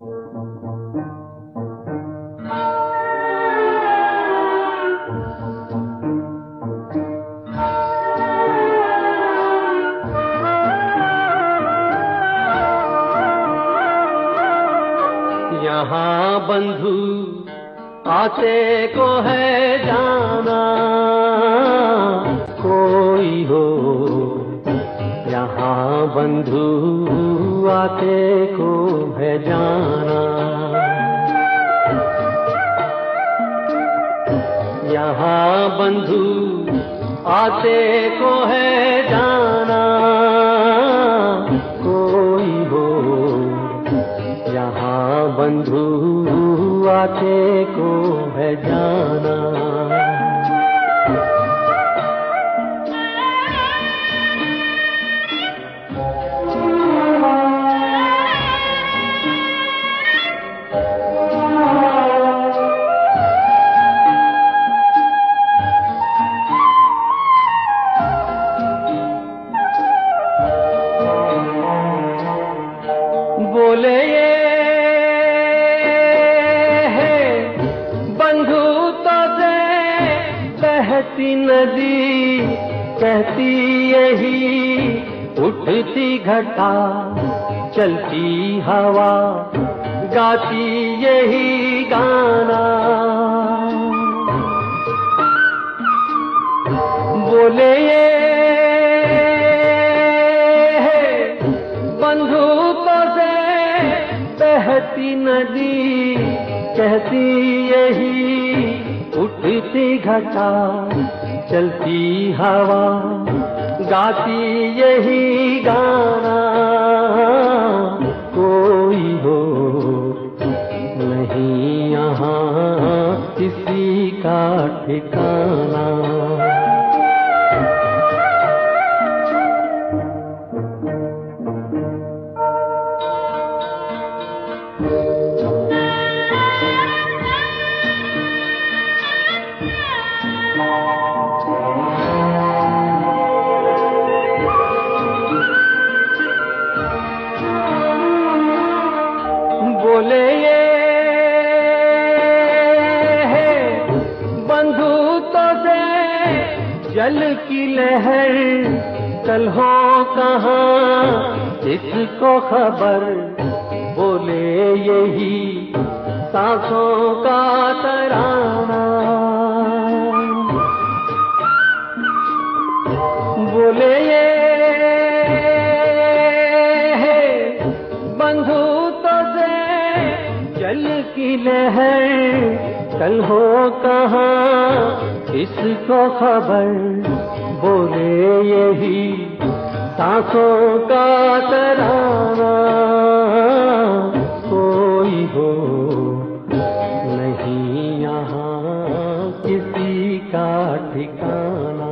यहाँ बंधु आते को है जाना। कोई हो यहाँ बंधु आते को है जाना। यहाँ बंधु आते को है जाना। कोई हो, यहाँ बंधु आते को है जाना। बोले ये बंधु तो से बहती नदी, कहती यही, उठती घटा, चलती हवा, गाती यही गाना। बोले बहती नदी, कहती यही, उठती घटा, चलती हवा, गाती यही गाना, कोई हो नहीं यहाँ किसी का ठिकाना। जल की लहर कल हो कहाँ? इसको खबर बोले यही सांसों का तराना। बोले ये बंधु तो से जल की लहर, कल हो कहाँ इसको खबर बोले यही सांसों का तराना कोई हो नहीं यहाँ किसी का ठिकाना।